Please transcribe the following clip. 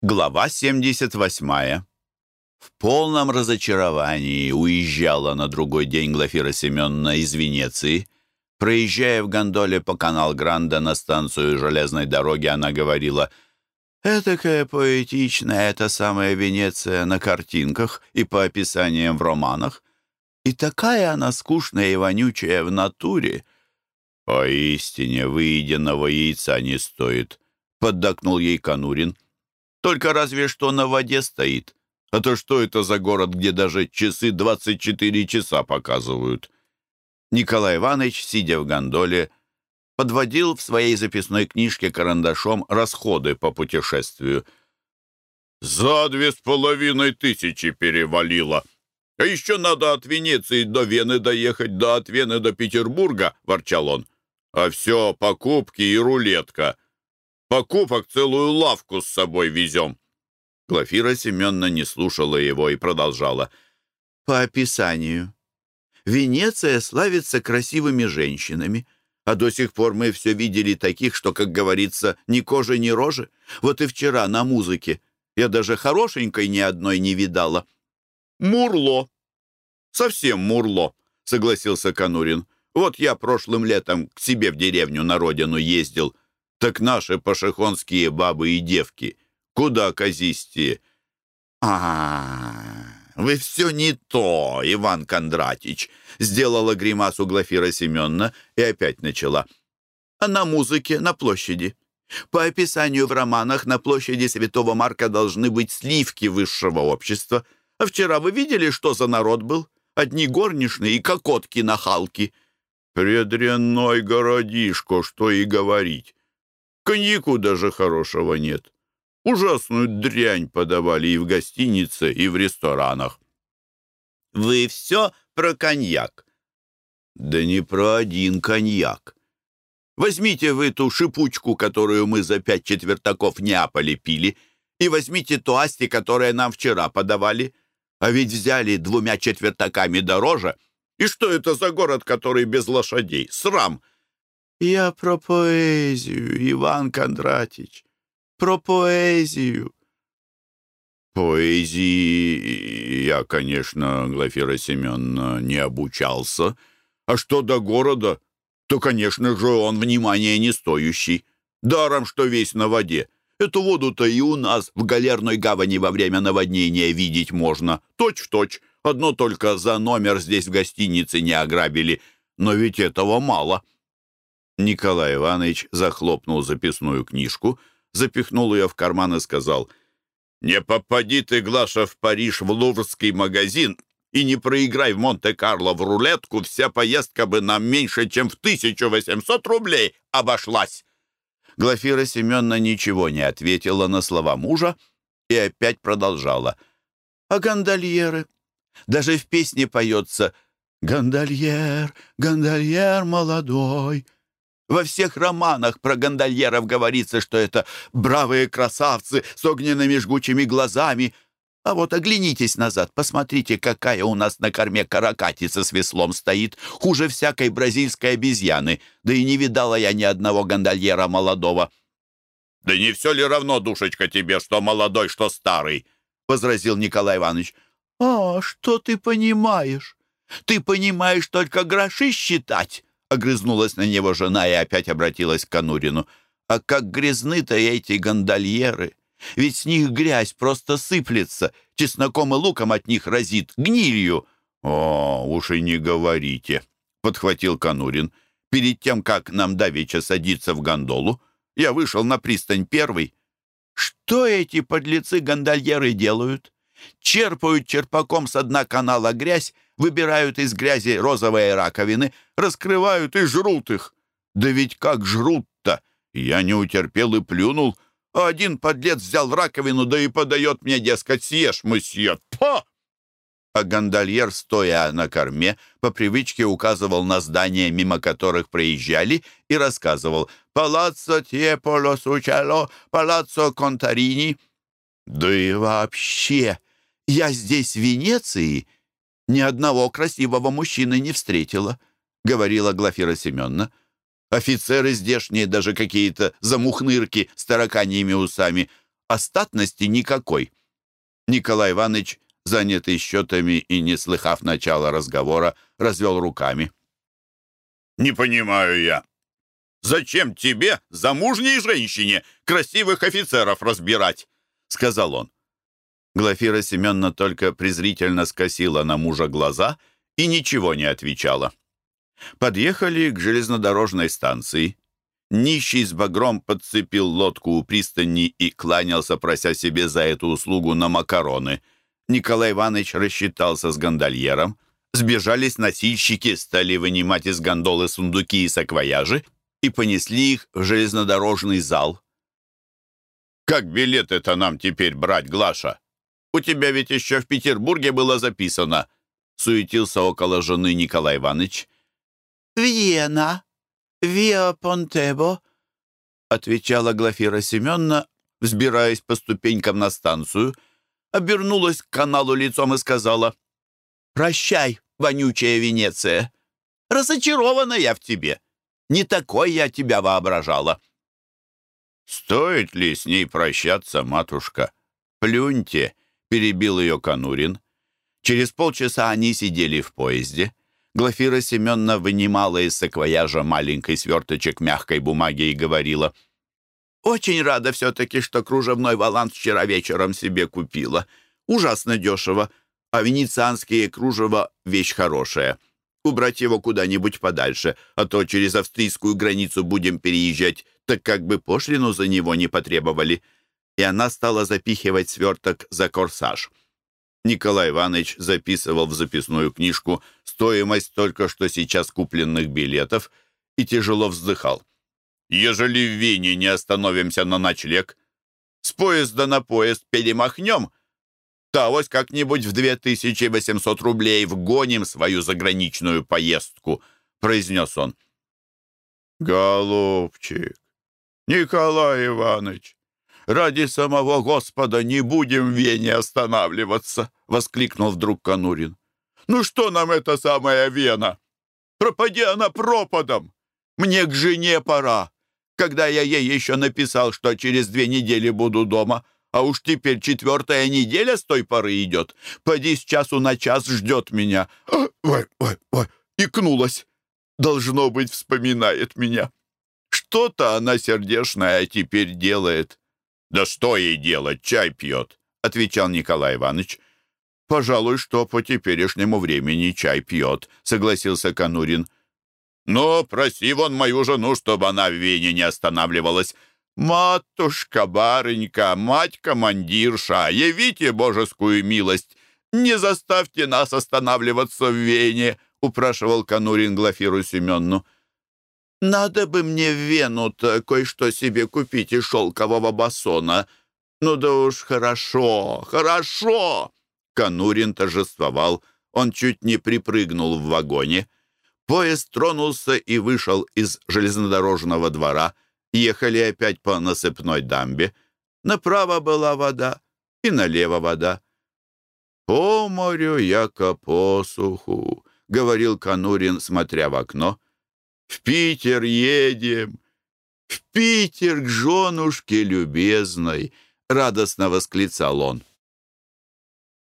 Глава 78. В полном разочаровании уезжала на другой день Глафира Семеновна из Венеции. Проезжая в гондоле по канал Гранда на станцию железной дороги, она говорила «Этакая поэтичная эта самая Венеция на картинках и по описаниям в романах. И такая она скучная и вонючая в натуре». «Поистине, выеденного яйца не стоит», — поддакнул ей Конурин. Только разве что на воде стоит. А то что это за город, где даже часы 24 часа показывают? Николай Иванович, сидя в гондоле, подводил в своей записной книжке карандашом расходы по путешествию. «За две с половиной тысячи перевалило. А еще надо от Венеции до Вены доехать, да от Вены до Петербурга», — ворчал он. «А все покупки и рулетка». Покупок целую лавку с собой везем». Глафира Семеновна не слушала его и продолжала. «По описанию. Венеция славится красивыми женщинами, а до сих пор мы все видели таких, что, как говорится, ни кожи, ни рожи. Вот и вчера на музыке я даже хорошенькой ни одной не видала». «Мурло. Совсем мурло», — согласился Конурин. «Вот я прошлым летом к себе в деревню на родину ездил». Так наши пашихонские бабы и девки куда казистее. А, вы все не то, Иван Кондратич, сделала гримасу Глафира Семеновна и опять начала. А на музыке, на площади. По описанию в романах на площади Святого Марка должны быть сливки высшего общества. А вчера вы видели, что за народ был? Одни горничные и кокотки-нахалки. Предренной городишко, что и говорить. Коньяку даже хорошего нет. Ужасную дрянь подавали и в гостинице, и в ресторанах. Вы все про коньяк? Да не про один коньяк. Возьмите вы ту шипучку, которую мы за пять четвертаков Неаполе пили, и возьмите ту асти, которую нам вчера подавали. А ведь взяли двумя четвертаками дороже. И что это за город, который без лошадей? Срам! «Я про поэзию, Иван Кондратич, про поэзию». «Поэзии я, конечно, Глафира Семеновна, не обучался. А что до города, то, конечно же, он внимания не стоящий. Даром, что весь на воде. Эту воду-то и у нас в галерной гавани во время наводнения видеть можно. Точь в точь. Одно только за номер здесь в гостинице не ограбили. Но ведь этого мало». Николай Иванович захлопнул записную книжку, запихнул ее в карман и сказал, «Не попади ты, Глаша, в Париж в луврский магазин и не проиграй в Монте-Карло в рулетку, вся поездка бы нам меньше, чем в 1800 рублей обошлась». Глафира Семеновна ничего не ответила на слова мужа и опять продолжала. «А гондольеры? Даже в песне поется «Гондольер, гондольер молодой». Во всех романах про гондольеров говорится, что это бравые красавцы с огненными жгучими глазами. А вот оглянитесь назад, посмотрите, какая у нас на корме каракатица с веслом стоит, хуже всякой бразильской обезьяны. Да и не видала я ни одного гондольера молодого. «Да не все ли равно, душечка, тебе, что молодой, что старый?» — возразил Николай Иванович. «А, что ты понимаешь? Ты понимаешь только гроши считать». Огрызнулась на него жена и опять обратилась к Конурину. «А как грязны-то эти гондольеры! Ведь с них грязь просто сыплется, чесноком и луком от них разит, гнилью!» «О, уж и не говорите!» — подхватил Конурин. «Перед тем, как нам давеча садиться в гондолу, я вышел на пристань первый. Что эти подлецы-гондольеры делают? Черпают черпаком с дна канала грязь выбирают из грязи розовые раковины, раскрывают и жрут их. Да ведь как жрут-то? Я не утерпел и плюнул, а один подлец взял раковину, да и подает мне, дескать, съешь, мсье. Па! А гондольер, стоя на корме, по привычке указывал на здания, мимо которых проезжали, и рассказывал «Палаццо Тьеполо Сучало, Палаццо Контарини». «Да и вообще, я здесь в Венеции ни одного красивого мужчины не встретила», — говорила Глафира Семеновна. «Офицеры здешние, даже какие-то замухнырки с тараканьими усами, остатности никакой. Николай Иванович, занятый счетами и не слыхав начала разговора, развел руками. «Не понимаю я. Зачем тебе, замужней женщине, красивых офицеров разбирать?» — сказал он. Глафира Семеновна только презрительно скосила на мужа глаза и ничего не отвечала. Подъехали к железнодорожной станции. Нищий с багром подцепил лодку у пристани и кланялся, прося себе за эту услугу на макароны. Николай Иванович рассчитался с гондольером. Сбежались носильщики, стали вынимать из гондолы сундуки и саквояжи и понесли их в железнодорожный зал. «Как билет это нам теперь брать, Глаша? У тебя ведь еще в Петербурге было записано», — суетился около жены Николай Иванович. «Виена, Виа Понтебо», — отвечала Глафира Семеновна, взбираясь по ступенькам на станцию, обернулась к каналу лицом и сказала, «Прощай, вонючая Венеция, разочарована я в тебе, не такой я тебя воображала». «Стоит ли с ней прощаться, матушка? Плюньте!» — перебил ее Конурин. Через полчаса они сидели в поезде. Глафира Семеновна вынимала из саквояжа маленький сверточек мягкой бумаги и говорила, «Очень рада все-таки, что кружевной валант вчера вечером себе купила. Ужасно дешево, а венецианские кружева — вещь хорошая. Убрать его куда-нибудь подальше, а то через австрийскую границу будем переезжать, так как бы пошлину за него не потребовали». И она стала запихивать сверток за корсаж. Николай Иванович записывал в записную книжку стоимость только что сейчас купленных билетов и тяжело вздыхал. «Ежели в Вене не остановимся на ночлег, с поезда на поезд перемахнем, то авось как-нибудь в 2800 рублей вгоним свою заграничную поездку», — произнес он. «Голубчик, Николай Иванович, ради самого Господа не будем в Вене останавливаться!» — воскликнул вдруг Конурин. «Ну что нам эта самая Вена? Пропади она пропадом! Мне к жене пора, когда я ей еще написал, что через две недели буду дома, а уж теперь четвертая неделя с той поры идет. Поди с часу на час ждет меня. Ой, ой, ой, икнулась. Должно быть, вспоминает меня. Что-то она сердешная теперь делает. «Да что ей делать, чай пьет», — отвечал Николай Иванович. «Пожалуй, что по теперешнему времени чай пьет», — согласился Конурин. «Но проси вон мою жену, чтобы она в Вене не останавливалась. Матушка, барынька, мать-командирша, явите божескую милость. Не заставьте нас останавливаться в Вене», — упрашивал Конурин Глафиру Семенну. Надо бы мне в Вену-то кое-что себе купить из шелкового басона. Ну да уж хорошо, хорошо!» Конурин торжествовал. Он чуть не припрыгнул в вагоне. Поезд тронулся и вышел из железнодорожного двора. Ехали опять по насыпной дамбе. Направо была вода и налево вода. «По морю, яко по суху», — говорил Конурин, смотря в окно. В Питер едем, в Питер к женушке любезной!» — радостно восклицал он.